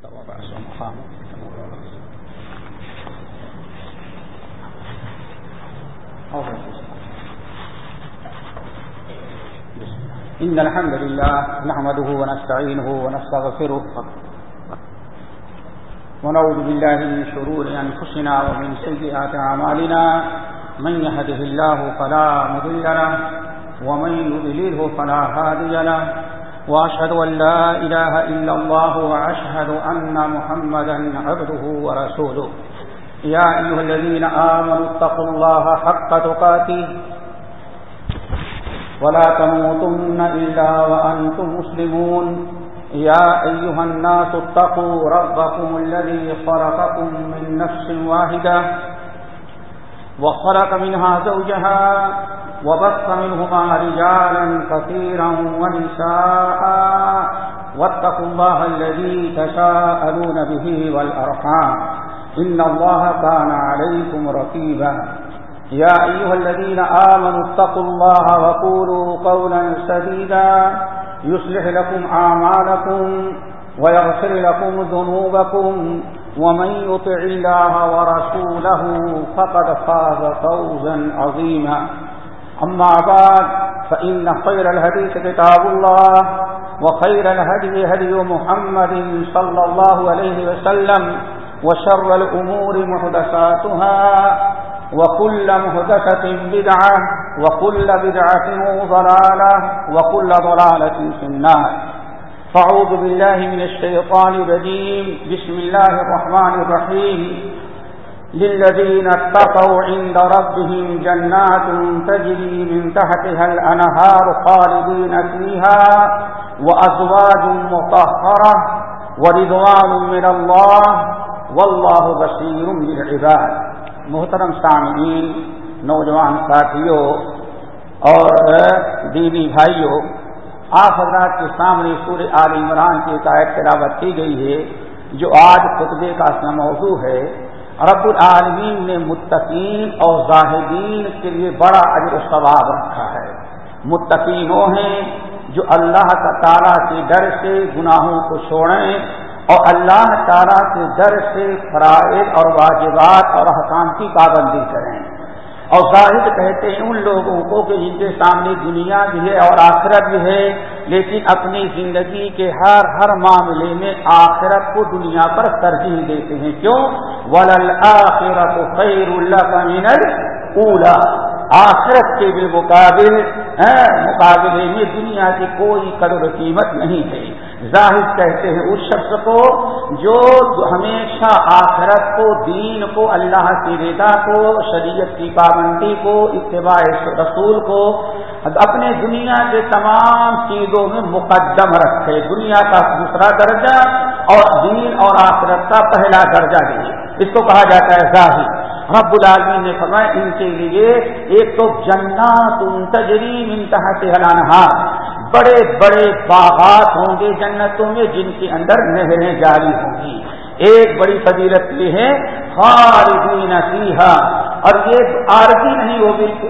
إن الحمد لله نحمده ونستعينه ونستغفره. ونعوذ بالله من شرور أنفسنا ومن سيئات عمالنا من يهده الله فلا مضل له، ومن يضلله فلا هادي له. وأشهد أن لا إله إلا الله وأشهد أن محمدا عبده ورسوله. يا أيها الذين آمنوا اتقوا الله حق تقاته. ولا تموتن إلا وأنتم مسلمون. يا أيها الناس اتقوا ربكم الذي خلقكم من نفس واحدة. وخلق منها زوجها وبث منهما رجالا كثيرا ونساء. واتقوا الله الذي تساءلون به والأرحام. إن الله كان عليكم رقيبا. يا أيها الذين آمنوا اتقوا الله وقولوا قولا سديدا. يصلح لكم أعمالكم ويغفر لكم ذنوبكم. ومن يطع الله ورسوله فقد فاز فوزا عظيما. أما بعد، فإن خير الهديث كتاب الله، وخير الهدي هدي محمد صلى الله عليه وسلم، وشر الأمور محدثاتها، وكل مهدسة بدعة، وكل بدعة ضلالة، وكل ضلالة في النار. فعوذ بالله من الشيطان الرجيم، بسم الله الرحمن الرحيم. للذين اتقوا عند ربهم جنات تجري من تحتها الأنهار خالدين فيها وأزواج مطهرة ورضوان من الله والله بصير بالعباد. محترم سامعین، نوجوان ساتھیوں اور دیوی بھائیوں آپ حضرات کے سامنے سورہ عال عمران کی عقائد تلاوت کی گئی ہے، جو آج خطبے کا اصل موضوع ہے۔ رب العالمین نے متقین اور زاہدین کے لیے بڑا اجر و ثواب رکھا ہے۔ متقین وہ ہیں جو اللہ کا تعالیٰ کے ڈر سے گناہوں کو چھوڑیں اور اللہ تعالیٰ کے ڈر سے فرائض اور واجبات اور حکام کی پابندی کریں۔ اور ظاہر کہتے ہیں ان لوگوں کو کہ جن کے سامنے دنیا بھی ہے اور آخرت بھی ہے، لیکن اپنی زندگی کے ہر ہر معاملے میں آخرت کو دنیا پر ترجیح دیتے ہیں۔ کیوں؟ ولل آخرت خیر اللہ اولا آخرت کے بالمقابل ہاں، مقابلے میں دنیا کی کوئی قدر قیمت نہیں ہے۔ ظاہر کہتے ہیں اس شخص کو جو ہمیشہ آخرت کو، دین کو، اللہ کی رضا کو، شریعت کی پابندی کو، اتباع رسول کو اپنے دنیا کے تمام چیزوں میں مقدم رکھے۔ دنیا کا دوسرا درجہ اور دین اور آخرت کا پہلا درجہ دے اس کو کہا جاتا ہے ظاہر۔ رب العالمین نے فرمایا، ان کے لیے ایک تو جنات تجری منتہا سے ہلانہ بڑے بڑے باغات ہوں گے جنتوں میں جن کے اندر نہریں جاری ہوں گی۔ ایک بڑی فضیلت یہ ہے، خالدین فیہا۔ اور یہ عارضی نہیں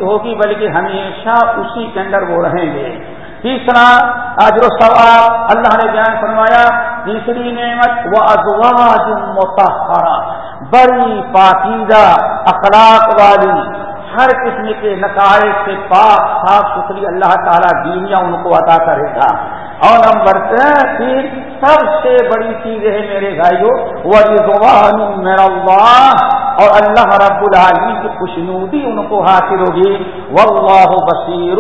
ہوگی بلکہ ہمیشہ اسی کے اندر وہ رہیں گے۔ تیسرا، اجر و ثواب۔ اللہ نے بیان فرمایا، تیسری نعمت وہ ازواج متحرہ بڑی پاکیزہ اخلاق والی ہر قسم کے نقائص سے پاک، صاف ستھری اللہ تعالیٰ دینیا ان کو عطا کرے گا۔ اور نمبر تین سب سے بڑی چیز ہے میرے بھائیوں وہ میرا اللہ اور اللہ رب العالمین کی خوشنودی ان کو حاصل ہوگی۔ واللہ بصیر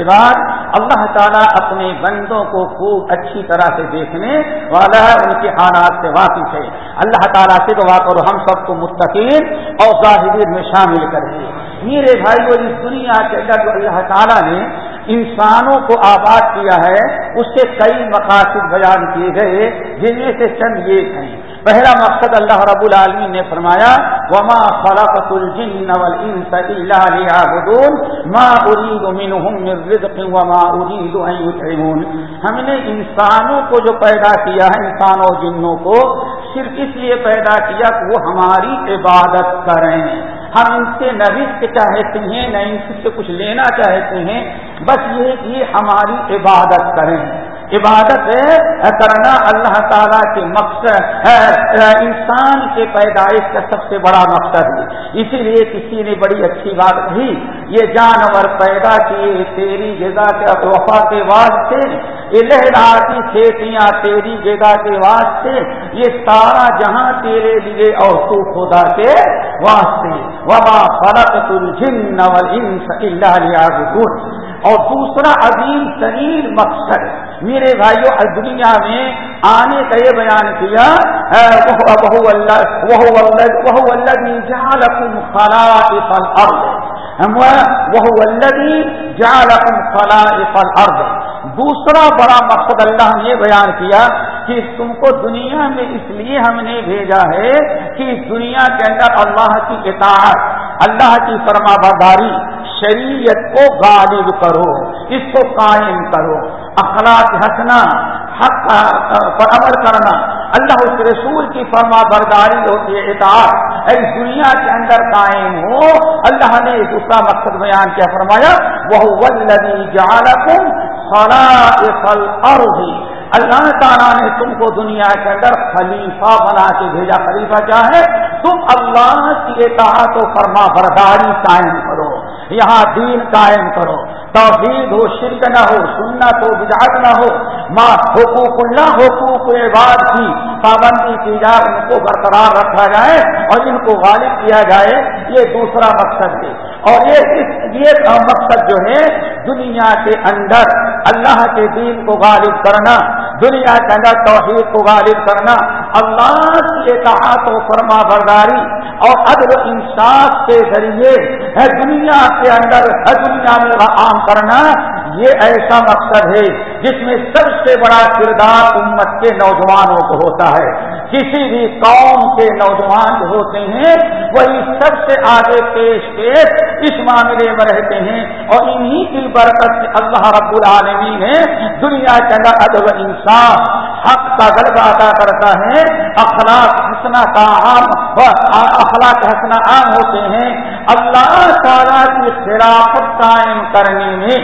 عباد اللہ تعالیٰ اپنے بندوں کو خوب اچھی طرح سے دیکھنے والا ہے، ان کے حالات سے واقف ہے۔ اللہ تعالیٰ سے دعا کرو ہم سب کو مستقین اور ظاہرین میں شامل کریں۔ میرے بھائیو اس دنیا کے اندر جو اللہ تعالیٰ نے انسانوں کو آباد کیا ہے، اس سے کئی مقاصد بیان کیے گئے، جن میں سے چند یہ ہیں۔ پہلا مقصد اللہ رب العالمین نے فرمایا، وما خلقت الجن والانس الا ليعبدون، ما اريد منهم من رزق وما اريد ان يطعمون۔ ہم نے انسانوں کو جو پیدا کیا ہے انسانوں جنوں کو، صرف اس لیے پیدا کیا کہ وہ ہماری عبادت کریں۔ ہم ان سے نہ رزق چاہتے ہیں، نہ ان سے کچھ لینا چاہتے ہیں، بس یہ کہ ہماری عبادت کریں۔ عبادت کرنا اللہ تعالیٰ کے مقصد انسان کے پیدائش کا سب سے بڑا مقصد ہے۔ اسی لیے کسی نے بڑی اچھی بات کہی، یہ جانور پیدا کیے، تیری جگہ کے وفا کے واسطے یہ لہراتی کھیتیاں تیری جگہ کے واسطے یہ سارا جہاں تیرے لیے اور تو خدا کے واسطے وبا فرق تل جن اللہ اور دوسرا عظیم ترین مقصد میرے بھائیوں دنیا میں آنے کا یہ بیان کیا وہ دوسرا بڑا مقصد اللہ نے بیان کیا کہ تم کو دنیا میں اس لیے ہم نے بھیجا ہے کہ اس دنیا کے اندر اللہ کی اطاعت، اللہ کی فرما برداری شریعت کو غالب کرو، اس کو قائم کرو۔ اخلاق ہنسنا حق پر عمل کرنا، اللہ اس رسول کی فرما برداری ہوتی ہے اطاعت اس دنیا کے اندر قائم ہو۔ اللہ نے دوسرا مقصد بیان کیا، فرمایا وہ اور اللہ تعالیٰ نے تم کو دنیا کے اندر خلیفہ بنا کے بھیجا۔ خلیفہ کیا ہے؟ تم اللہ کی اطاعت و فرما برداری قائم کرو۔ یہاں دین قائم کرو۔ توحید ہو، شرک نہ ہو، سنت ہو بجاج نہ ہو ماں حقوق اللہ، حقوق بعد کی پابندی کی جائے ان کو برقرار رکھا جائے اور ان کو غالب کیا جائے۔ یہ دوسرا مقصد ہے۔ اور یہ یہ مقصد جو ہے دنیا کے اندر اللہ کے دین کو غالب کرنا، دنیا کے اندر توحید کو غالب کرنا، اللہ کی اطاعت و فرما برداری اور عدل انصاف کے ذریعے ہے دنیا کے اندر، ہے دنیا میں عام کرنا، یہ ایسا مقصد ہے جس میں سب سے بڑا کردار امت کے نوجوانوں کو ہوتا ہے۔ کسی بھی قوم کے نوجوان جو ہوتے ہیں، وہی سب سے آگے پیش پیش اس معاملے میں رہتے ہیں اور انہی کی برکت سے اللہ رب العالمین نے دنیا کے اندر ادب انسان حق کا غلبہ ادا کرتا ہے، اخلاق حسنا کا عام اخلاق حسنا عام ہوتے ہیں۔ اللہ تعالیٰ کی خلافت قائم کرنے میں،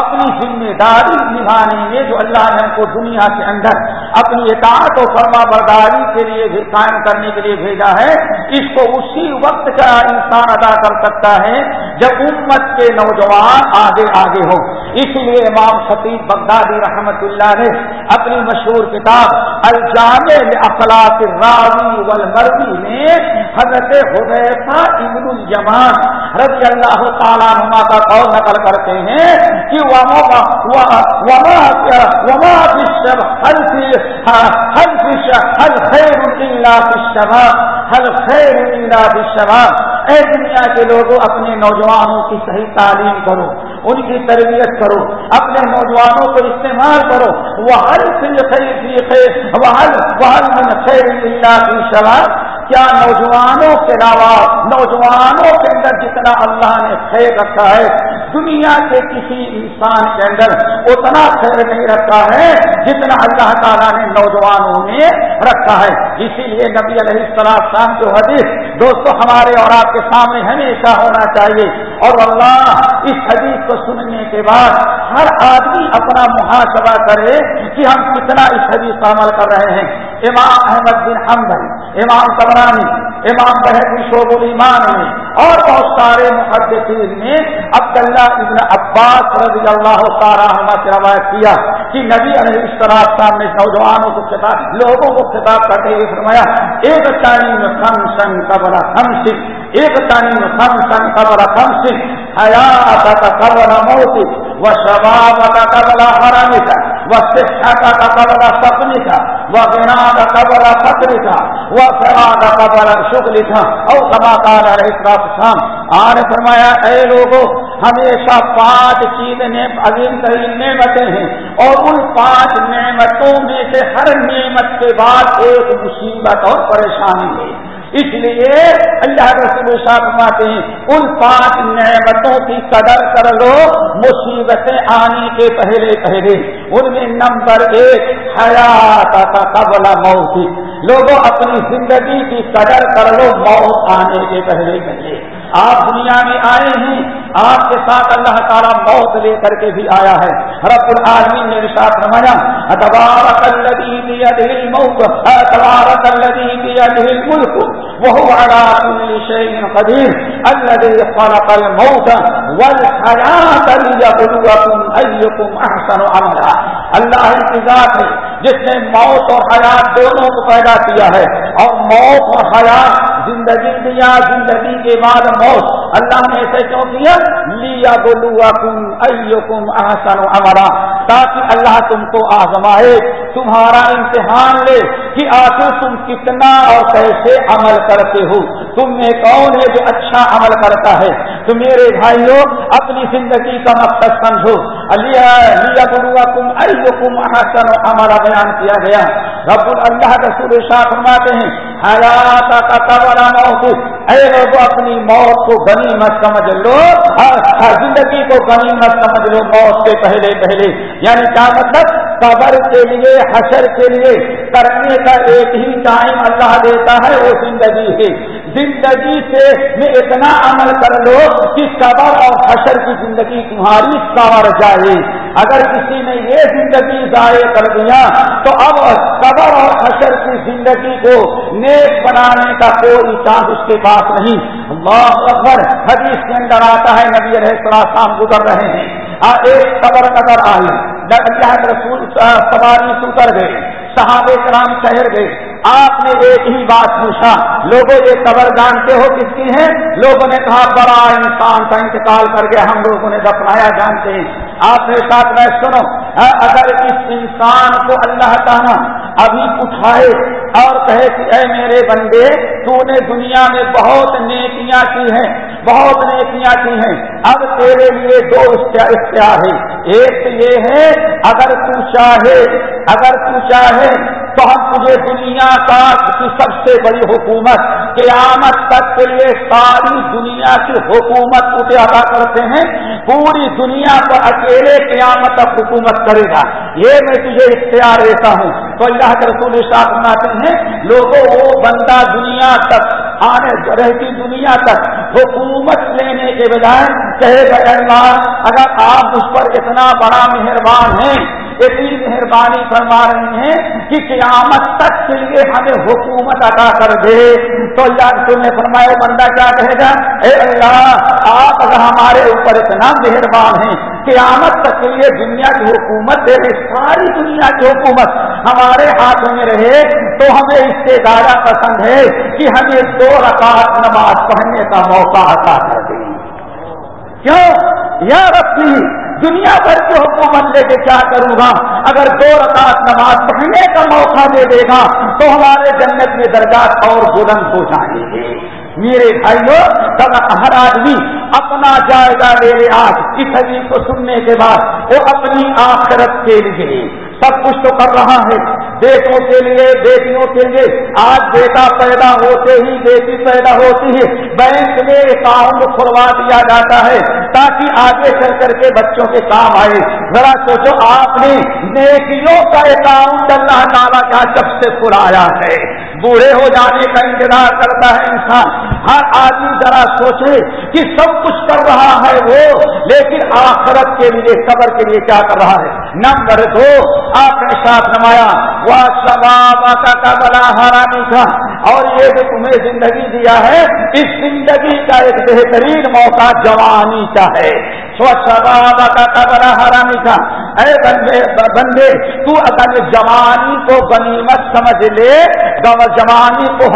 اپنی ذمہ داری نبھانے میں جو اللہ نے ہم کو دنیا کے اندر اپنی اطاعت و فرما برداری کے لیے قائم کرنے کے لیے بھیجا ہے۔ اس کو اسی وقت کا انسان ادا کر سکتا ہے جب امت کے نوجوان آگے آگے ہو اس لیے امام خطیب بغدادی رحمت اللہ نے اپنی مشہور کتاب الجام اخلاق راوی والمروی میں حضرت حضیفہ ابن الجمان رضی اللہ تعالیٰ نما کا قول نقل کرتے ہیں کہ ہاں، اے دنیا کے لوگوں، اپنے نوجوانوں کی صحیح تعلیم کرو، ان کی تربیت کرو، اپنے نوجوانوں کو استعمال کرو۔ وہ ہر خیر اللہ کی شباب کیا نوجوانوں کے علاوہ، نوجوانوں کے اندر جتنا اللہ نے خیر رکھا ہے دنیا کے کسی انسان کے اندر اتنا خیر نہیں رکھا ہے جتنا اللہ تعالیٰ نے نوجوانوں میں رکھا ہے۔ اسی لیے نبی علیہ السلام شام جو حدیث، دوستو، ہمارے اور آپ کے سامنے ہمیشہ ہونا چاہیے۔ اور اللہ، اس حدیث کو سننے کے بعد ہر آدمی اپنا محاسبہ کرے کہ ہم کتنا اس حدیث کا عمل کر رہے ہیں۔ امام احمد بن حمد امام قبرانی امام بحر شعب المان میں اور بہت سارے محدثین نے عبداللہ ابن عباس رضی اللہ تعالیٰ سے روایت کیا کہ نبی علیہ السلام نے نوجوانوں کو خطاب، لوگوں کو خطاب کرتے ہوئے فرمایا، ایک تعلیم کم سن قبر ہم سکھ ایک تعلیم کم سن قبر ہم سکھ حیات قبر موتی و شباب کا قبر حرام کا وہ صحت کا قبر سپنی کا وہ بنا کا قبر فکر کا وہ سرا کا قبر شکل کا اور کما کار شام آر فرمایا، اے لوگوں ہمیشہ پانچ چیزیں عظیم ترین نعمتیں ہیں، اور ان پانچ نعمتوں میں سے ہر نعمت کے بعد ایک مصیبت اور پریشانی ہے۔ اس لیے اللہ رسول شاہ فرماتے ہیں، ان پانچ نعمتوں کی قدر کر لو، مصیبتیں آنے کے پہلے پہلے۔ ان میں نمبر ایک، حیات کا قبل موت۔ لوگوں، اپنی زندگی کی قدر کر لو، موت آنے کے پہلے پہلے۔ آپ دنیا میں آئے ہیں، آپ کے ساتھ اللہ تعالیٰ موت لے کر کے بھی آیا ہے۔ رب العالمین نے رشاط رمایا تبارک الذي بيده الموت تبارك الذي بيده الملك وهو على كل شيء قدير الذي خلق الموت والحياة ليبلوكم أيكم أحسن عملا۔ اللہ کی ذات ہے، جس نے موت اور حیات دونوں کو پیدا کیا ہے، اور موت اور حیات زندگی دیا زندگی کے بعد موت۔ اللہ نے ایسے کیوں دیا لیا بولو کم کم احسن امرا تاکہ اللہ تم کو آزمائے، تمہارا امتحان لے کہ آخر تم کتنا اور کیسے عمل کرتے ہو۔ تم میں کون ہے جو اچھا عمل کرتا ہے؟ تو میرے بھائیوں، اپنی زندگی کا مقصد سمجھو۔ لیا بولوا کم کم احسن ہمارا بیان کیا گیا۔ رب اللہ رسول شاہ فرماتے ہیں حیات کا قبر موت۔ اے لوگ اپنی موت کو گنی مت سمجھ لو۔ ہر زندگی کو گنی مت سمجھ لو، موت سے پہلے پہلے۔ یعنی کیا مطلب؟ قبر کے لیے، حشر کے لیے کرنے کا ایک ہی ٹائم اللہ دیتا ہے، وہ زندگی ہے۔ زندگی سے میں اتنا عمل کر لو کہ قبر اور حشر کی زندگی تمہاری سنور جائے۔ اگر کسی نے یہ زندگی ضائع کر دیا، تو اب قبر اور حشر کی زندگی کو نیک بنانے کا کوئی چانس اس کے پاس نہیں۔ اللہ اکبر، حدیث کے اندر آتا ہے، نبی علیہ السلام گزر رہے ہیں۔ ایک قبر نظر آئی۔ اللہ رسول سواری اتر گئے، صحابہ کرام شہر گئے۔ آپ نے ایک ہی بات پوچھا، لوگوں یہ قبر جانتے ہو کس کی ہے لوگوں نے کہا، بڑا انسان کا انتقال کر کے ہم لوگوں نے دفنایا، جانتے ہیں۔ آپ نے ساتھ میں سنو ہاں، اگر اس انسان کو اللہ تعالیٰ ابھی اٹھائے اور کہے کہ اے میرے بندے، تو نے دنیا میں بہت نیکیاں کی ہیں، بہت نیکیاں کی ہیں۔ اب تیرے لیے دو اختیار ہے۔ ایک یہ ہے، اگر تو چاہے، اگر تو چاہے تو ہم تجھے دنیا کا کی سب سے بڑی حکومت، قیامت تک کے لیے ساری دنیا کی حکومت تجھے ادا کرتے ہیں، پوری دنیا پر اکیلے قیامت تک حکومت کرے گا۔ یہ میں تجھے اختیار دیتا ہوں۔ تو اللہ کے رسول شاہ بناتے ہیں، لوگوں، وہ بندہ دنیا تک، آنے رہتی دنیا تک حکومت لینے کے بجائے کہے گا اللہ، اگر آپ اس پر اتنا بڑا مہربان ہیں اتنی مہربانی فرما رہے ہیں کہ قیامت تک کے لیے ہمیں حکومت ادا کر دے۔ تو اللہ نے فرمایا، بندہ کیا کہے گا؟ اے اللہ، آپ اگر ہمارے اوپر اتنا مہربان ہیں، قیامت تک کے لیے دنیا کی حکومت دے دے، ساری دنیا کی حکومت ہمارے ہاتھوں میں رہے، تو ہمیں اس سے زیادہ پسند ہے کہ ہمیں دو رکعت نماز پڑھنے کا موقع عطا کر دیں کیوں؟ یا ربی دنیا بھر کی حکومت لے کے کیا کروں گا؟ اگر دو رکعت نماز پڑھنے کا موقع دے دے گا، تو ہمارے جنت میں درجات اور بلند ہو جائیں گے۔ میرے بھائیوں تب ہر آدمی اپنا جائزہ لے لے آج اس حدیث کو سننے کے بعد، وہ اپنی آخرت کے لیے۔ سب کچھ تو کر رہا ہے۔ بیٹوں کے لیے بیٹیوں کے لیے۔ آج بیٹا پیدا ہوتے ہی بیٹی پیدا ہوتی ہے۔ بینک میں اکاؤنٹ کھلوا دیا جاتا ہے تاکہ آگے چل کر کے بچوں کے کام آئے۔ ذرا سوچو، آپ نے نیکیوں کا اکاؤنٹ اللہ تعالیٰ کا ہاں جب سے کھلایا ہے۔ بوڑھے ہو جانے کا انتظار کرتا ہے انسان۔ ہر آدمی ذرا سوچے کہ سب کچھ کر رہا ہے وہ، لیکن آخرت کے لیے قبر کے لیے کیا کر رہا ہے؟ نمبر دو، آپ نے ساتھ نمایا وہ سباب کا بڑا حرامی تھا اور یہ جو تمہیں زندگی دیا ہے، اس زندگی کا ایک بہترین موقع جوانی کا ہے۔ کا بڑا اے بندے بندے، تو اگر جوانی کو غنیمت سمجھ لے جوانی کو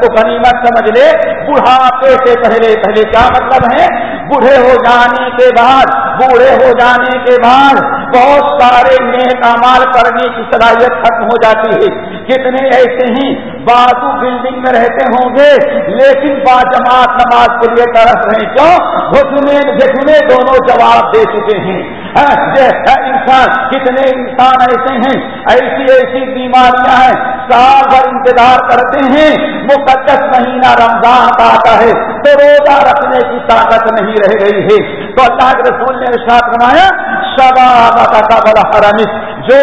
کو غنیمت سمجھ لے۔ بڑھاپے سے پہلے پہلے کیا مطلب ہے؟ بوڑھے ہو جانے کے بعد، بوڑھے ہو جانے کے بعد بہت سارے نیک امال کرنے کی صلاحیت ختم ہو جاتی ہے۔ کتنے ایسے ہی بازو بلڈنگ میں رہتے ہوں گے، لیکن با جماعت نماز کے لیے طرف رہے کیوں؟ گھٹنے دونوں جواب دے چکے ہیں۔ ہاں، انسان، کتنے انسان ایسے ہیں، ایسی ایسی بیماریاں ہیں، سال بھر انتظار کرتے ہیں، مقدس مہینہ رمضان کا آتا ہے، تو روزہ رکھنے کی طاقت نہیں رہ گئی ہے۔ تو اللہ کے رسول نے ساتھ بنایا شباب کا بڑا حرمس جو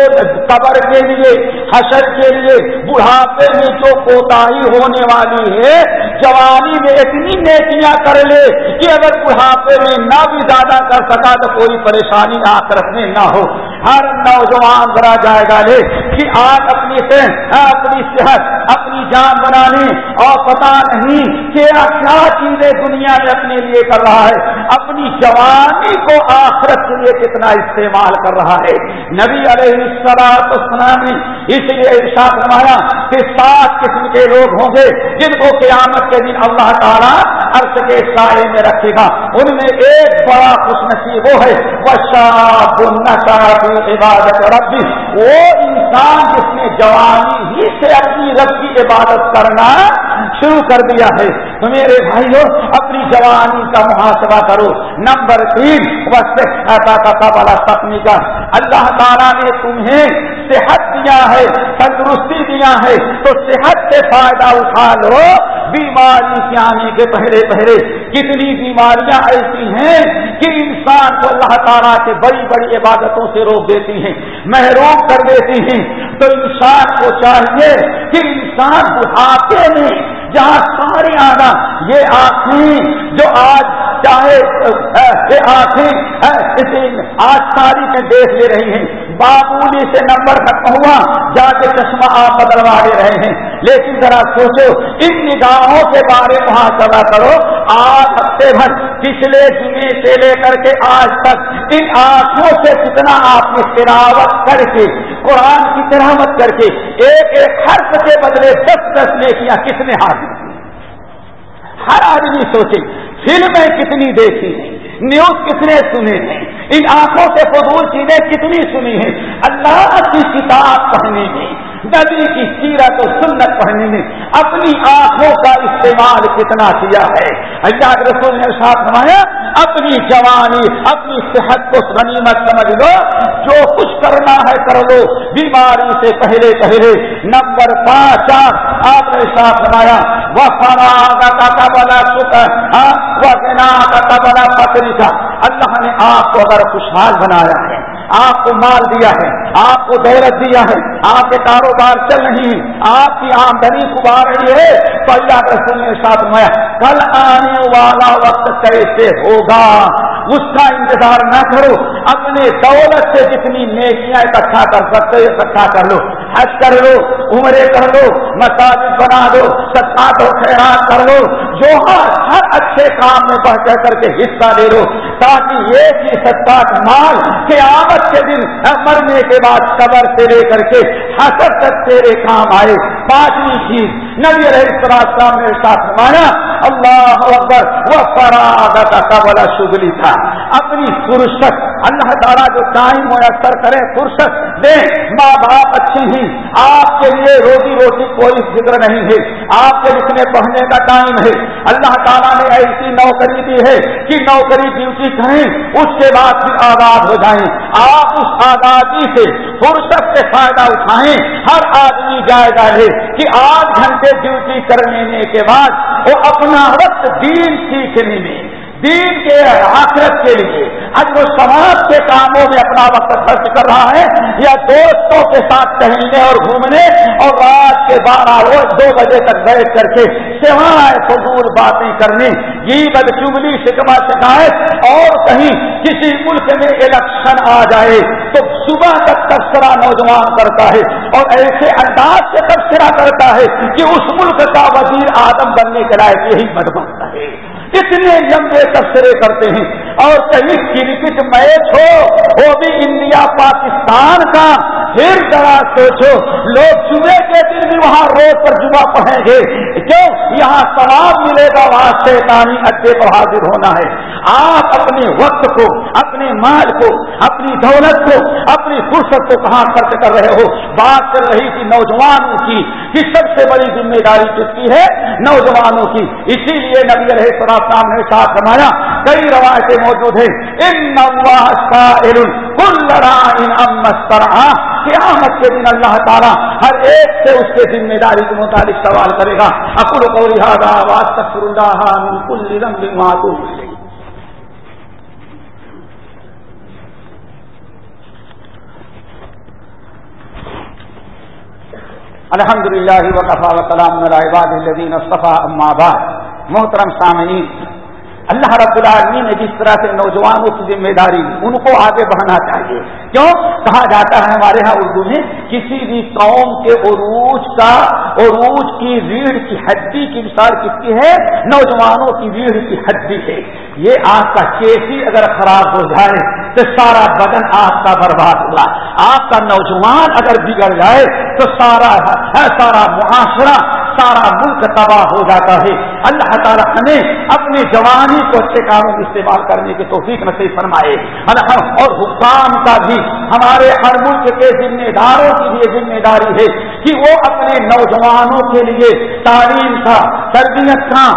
قبر کے لیے، حشر کے لیے بڑھاپے میں جو کوتاہی ہونے والی ہے، جوانی میں اتنی نیکیاں کر لے کہ اگر بڑھاپے میں نہ بھی زیادہ کر سکا تو کوئی پریشانی آخرت میں نہ ہو۔ ہر نوجوان ذرا جائے گا لے کہ آج اپنی اپنی صحت، اپنی جان بنانے، اور پتا نہیں کہ کیا چیزیں دنیا میں اپنے لیے کر رہا ہے۔ اپنی جوانی کو آخرت کے لیے کتنا استعمال کر رہا ہے۔ نبی علیہ السلام نے اس لیے ارشاد فرمایا کہ سات قسم کے لوگ ہوں گے جن کو قیامت کے دن اللہ تعالیٰ عرض کے سائے میں رکھے گا۔ ان میں ایک بڑا خوش نصیب وہ ہے۔ وہ شاپ عبادت ربی وہ انسان جس نے جوانی ہی سے اپنی رب کی عبادت کرنا شروع کر دیا ہے۔ تو میرے بھائیوں اپنی جوانی کا محاسبہ کرو۔ نمبر تین والا سپنی کا اللہ تعالیٰ نے تمہیں صحت دیا ہے، تندرستی دیا ہے، تو صحت سے فائدہ اٹھا لو۔ بیماری کے آنے کے پہلے پہلے کتنی بیماریاں ایسی ہیں کہ انسان کو اللہ تعالیٰ کے بڑی بڑی عبادتوں سے روک دیتی ہیں، محروم کر دیتی ہیں۔ تو انسان کو چاہیے کہ انسان بڑھاپے میں، جہاں سارے آنا، یہ آنکھیں جو آج چاہے آنکھیں آج تاریخیں دیکھ لے رہی ہیں۔ باپولی سے نمبر ختم ہوا، جا کے چشمہ آپ بدلوا دے رہے ہیں۔ لیکن ذرا سوچو، ان نگاہوں کے بارے محاسبہ کرو۔ آج ہفتے بھر، پچھلے جمعے سے لے کر کے آج تک، ان آنکھوں سے کتنا آپ نے تلاوت کر کے، قرآن کی تلاوت کر کے، ایک ایک حرف کے بدلے دس دس نیکیاں کس نے حاصل کی؟ ہر آدمی سوچے فلمیں کتنی دیکھی ہیں، نیوز کتنے سنے ہیں، ان آنکھوں سے فضول چیزیں کتنی سنی ہیں۔ اللہ کی کتاب پڑھنے میں نبی کی سیرت و سنت پڑھنے میں اپنی آنکھوں کا استعمال کتنا کیا ہے؟ اللہ کے رسول نے ساتھ نمایا اپنی جوانی، اپنی صحت کو غنیمت سمجھ لو، جو کچھ کرنا ہے کر لو۔ بیماری سے پہلے پہلے نمبر پانچ چار آپ نے ساتھ نمایا وہ فنا کا بنا شکر وہ کا بنا پتری کا اللہ نے آپ کو اگر خوشحال بنایا ہے آپ کو مال دیا ہے، آپ کو دولت دیا ہے، آپ کے کاروبار چل رہی ہے آپ کی آمدنی کبا رہی ہے۔ تو اللہ رسول نے ساتھ میں کل آنے والا وقت کیسے ہوگا؟ اس کا انتظار نہ کرو، اپنے دولت سے جتنی نیکیاں اکٹھا کر سکتے اکٹھا کر لو۔ حج کر لو، عمرے کر لو، مساجد بنا دو و خیرات کر لو جو ہر ہر اچھے کام میں بڑھ چڑھ کر کے حصہ لے لو، تاکہ یہ ہی سچا مال قیامت کے دن مرنے کے بعد قبر سے لے کر کے حسر تک تیرے کام آئے۔ پانچویں چیز نبی علیہ السلام نے ساتھ مانا اللہ اکبر، وہ فراغت کا بڑا شگلی تھا اپنی فرصت اللہ تعالیٰ جو ٹائم میسر کرے فرصت دے ماں باپ اچھے ہیں۔ آپ کے لیے روزی روٹی کوئی فکر نہیں ہے۔ آپ کے لکھنے پڑھنے کا ٹائم ہے۔ اللہ تعالیٰ نے ایسی نوکری دی ہے کہ نوکری ڈیوٹی کریں، اس کے بعد پھر آزاد ہو جائیں۔ آپ اس آزادی سے فرصت سے فائدہ اٹھائیں۔ ہر آدمی جائزہ ہے کہ آٹھ گھنٹے ڈیوٹی کرنے کے بعد وہ اپنا وقت دین سیکھنے میں دین کے آخرت کے لیے آج وہ سماج کے کاموں میں اپنا وقت خرچ کر رہا ہے، یا دوستوں کے ساتھ ٹہلنے اور گھومنے، اور رات کے بارہ روز دو بجے تک بیٹھ کر کے سوائے فضول باتیں کرنے یہ بد چگلی شکوا شکایت، اور کہیں کسی ملک میں الیکشن آ جائے۔ تو صبح تک تبصرہ نوجوان کرتا ہے اور ایسے انداز سے تبصرہ کرتا ہے کہ اس ملک کا وزیر آدم بننے کے لائق یہی بدبخت ہے۔ اتنے لمبے تبصرے کرتے ہیں اور کہیں کرکٹ میچ ہو وہ بھی انڈیا پاکستان کا پھر ذرا سوچو، لوگ جمعے کے دن بھی وہاں روڈ پر جمعہ پڑھیں گے۔ کیوں یہاں ثواب ملے گا، وہاں شیطانی اڈے پر حاضر ہونا ہے۔ آپ اپنے وقت کو، اپنے مال کو، اپنی دولت کو، اپنی فرصت کو کہاں خرچ کر رہے ہو؟ بات کر رہی تھی نوجوانوں کی، کہ سب سے بڑی ذمہ داری کس کی ہے؟ نوجوانوں کی۔ اسی لیے نبی رہے سراب نے ساتھ رمایا کئی روایتیں موجود ہیں۔ ان قیامت کے دن اللہ تعالیٰ ہر ایک سے اس کے ذمہ داری کے متعلق سوال کرے گا۔ اکڑ کو لہٰذا واسطر اللہ کل رنگ ماتو الحمد للہ وقفا وسلام الدین صفا بعد۔ محترم سامعین اللہ رب العالمین نے جس طرح سے نوجوانوں کی ذمہ داری ان کو آگے بڑھنا چاہیے۔ کیوں؟ کہا جاتا ہے ہمارے ہاں اردو میں، کسی بھی قوم کے عروج کا، عروج کی ریڑھ کی ہڈی کی مثال کس کی ہے؟ نوجوانوں کی ریڑھ کی ہڈی ہے۔ یہ آپ کا کیسی اگر خراب ہو جائے تو سارا بدن آپ کا برباد ہوا آپ کا نوجوان اگر بگڑ جائے تو سارا سارا معاشرہ سارا ملک تباہ ہو جاتا ہے۔ اللہ تعالیٰ ہمیں اپنی جوانی کو اچھے کاموں میں استعمال کرنے کی توفیق نصیب فرمائے۔ اور حکام کا بھی ہمارے ہر ملک کے ذمہ داروں کی بھی ذمہ داری ہے کہ وہ اپنے نوجوانوں کے لیے تعلیم کا تربیت کا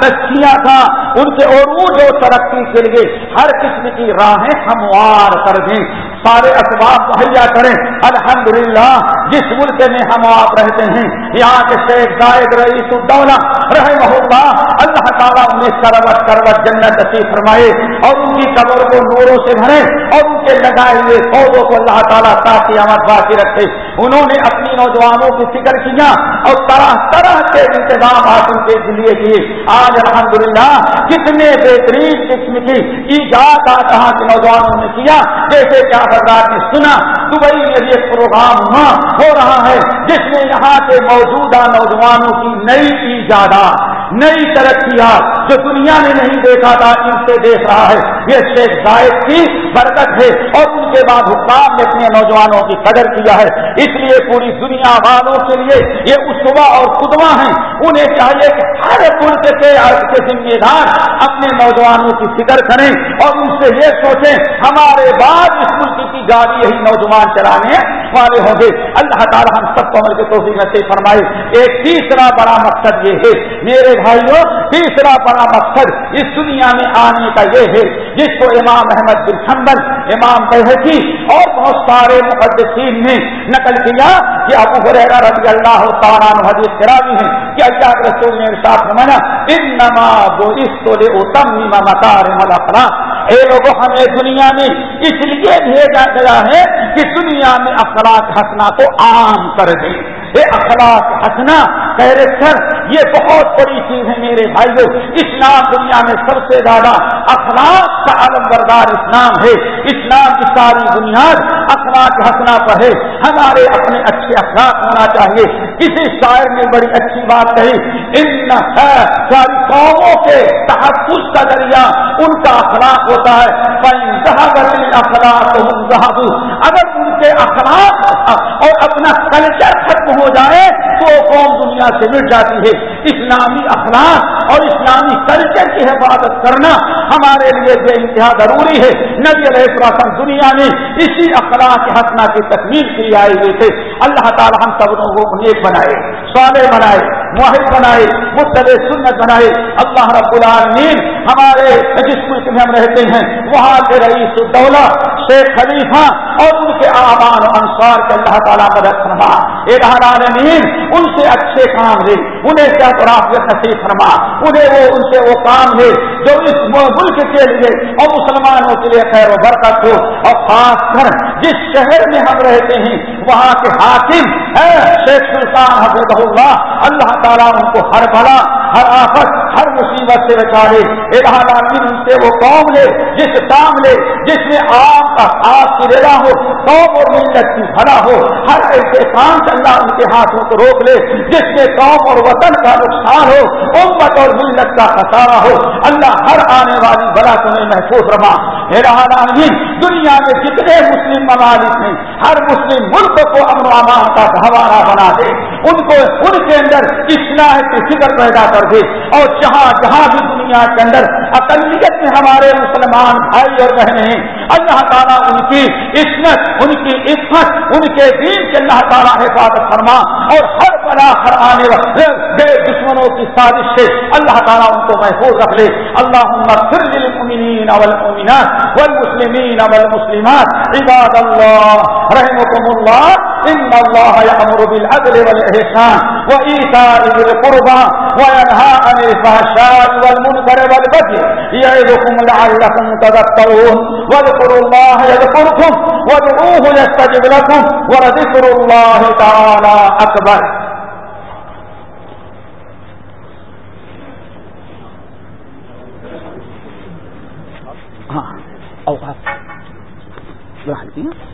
تجزیہ کا ان کے عروج و ترقی کے لیے ہر قسم کی راہیں ہموار کر دیں۔ سارے اسباب مہیا کریں۔ الحمدللہ، جس ملک میں ہم آپ رہتے ہیں، یہاں کے شیخ زائد رئیس الدولہ رحمہ اللہ اللہ تعالیٰ انہیں کروٹ کروٹ جنت نصیب فرمائے۔ اور ان کی قبر کو نوروں سے بھرے اور ان کے لگائے ہوئے پودوں کو اللہ تعالیٰ تاکہ آمد باقی رکھے۔ انہوں نے اپنی نوجوانوں کی فکر کیا اور طرح طرح کے انتظامات ان کے لیے کیے۔ آج الحمدللہ کتنے بہترین قسم کی ایجاد آج کہاں کے نوجوانوں نے کیا۔ جیسے کیا حضرات نے سنا، دبئی میں بھی ایک پروگرام ہو رہا ہے، جس میں یہاں کے موجودہ نوجوانوں کی نئی ایجادات نئی ترقیات جو دنیا نے نہیں دیکھا تھا، ان سے دیکھ رہا ہے۔ یہ شیخ زائد کی برکت ہے اور ان کے بعد حکام نے اپنے نوجوانوں کی قدر کیا ہے۔ اس لیے پوری دنیا والوں کے لیے یہ اسوا اور خدوا ہیں۔ انہیں چاہیے کہ ہر ملک کے ذمہ دار اپنے نوجوانوں کی فکر کریں اور ان سے یہ سوچیں، ہمارے بعد اس ملک کی گاڑی یہی نوجوان چلانے والے ہوں گے۔ اللہ تعالیٰ ہم سب کو عمل کے توفیق سے فرمائے۔ ایک تیسرا بڑا مقصد یہ ہے، میرے بھائیوں تیسرا بڑا مقصد اس دنیا میں آنے کا یہ ہے، جس کو امام احمد بن حنبل، امام بحقی اور بہت سارے محدثین نے نقل کیا کہ ابو حریرہ رضی اللہ تعالیٰ حدیث کراوی ہیں کہ اللہ کے رسول نے ارشاد فرمایا، انما بعثت لاتمم مکارم الاخلاق اے لوگوں ہمیں دنیا میں اس لیے بھیجا گیا ہے کہ دنیا میں اخلاق ہنسنا کو عام کر دیں یہ اخلاق ہنسنا کیریکٹر یہ بہت بڑی چیز ہے میرے بھائیوں اسلام دنیا میں سب سے زیادہ اخلاق کا علم بردار اسلام ہے۔ اسلام کی ساری بنیاد اخلاق ہنسنا پر ہے۔ ہمارے اپنے اچھے اخلاق ہونا چاہیے۔ کسی شاعر نے بڑی اچھی بات کہی ان ساری قوموں کے تحفظ کا ذریعہ ان کا اخلاق ہوتا ہے۔ اخلاق اگر ان کے اخلاق اور اپنا کلچر ختم ہو جائے تو قوم دنیا سے مٹ جاتی ہے۔ اسلامی اخلاق اور اسلامی کلچر کی حفاظت کرنا ہمارے لیے بے انتہا ضروری ہے۔ نبی علیہ السلام دنیا میں اسی اخلاق حسنا کی تکمیل کے لیے آئے ہوئے تھے۔ اللہ تعالی ہم سب لوگوں کو نیک بنائے صالح بنائے۔ معاہد بنائے مستد سنت بنائے۔ اللہ رب العالمین ہمارے جس ملک میں ہم رہتے ہیں۔ وہاں کے رئیس الدولہ شیخ خلیفہ اور ان کے آبان و انصار کے اللہ تعالیٰ مدد فرما۔ عالمین ان سے اچھے کام لے، انہیں کیا تو نصیب فرما۔ انہیں وہ، ان سے وہ کام لے جو اس ملک کے لیے اور مسلمانوں کے لیے خیر و برکت ہو۔ اور خاص کر جس شہر میں ہم رہتے ہیں، وہاں کے حاکم ہے شیخ سلطان حضرت اللہ۔ اللہ تعالیٰ ان کو ہر بلا ہر آفت، ہر مصیبت سے بچا لے۔ العالمین ان سے وہ قوم لے، جس کام لے، جس میں آپ کا آپ کی رضا ہو، قوم اور ملت کی بھلا ہو۔ ہر ایسے کام سے اللہ ان کے ہاتھوں کو روک لے، جس میں قوم اور وطن کا نقصان ہو، امت اور ملت کا خسارہ ہو۔ اللہ ہر آنے والی بلا تمہیں محفوظ رہا العالمین، دنیا میں جتنے مسلم ممالک ہیں، ہر مسلم ملک کو امن و امان کا گہوارہ بنا دے۔ ان کو ان کے اندر اصلاح کی فکر پیدا کر دے۔ اور جہاں جہاں بھی دنیا کے اندر اقلیت میں ہمارے مسلمان بھائی اور بہنیں ہیں، اللہ تعالیٰ ان کی عصمت، ان کی عزت ان کے دین کے اللہ تعالیٰ حفاظت فرما۔ اور ہر بنا ہر آنے والے بے دشمنوں کی سازش سے اللہ تعالیٰ ان کو محفوظ رکھ لے۔ اللہ للمؤمنین والمؤمنات والمسلمین والمسلمات. عباد اللہ رحمكم اللہ ان الله يأمر بالعدل والإحسان وإيتاء ذي القربى وينهى عن الفحشاء والمنكر والبغي يعظكم لعلكم تذكرون. واذكروا الله يذكركم، وادعوه يستجب لكم، ولذكر الله تعالى أكبر ہاں اوقات ہاں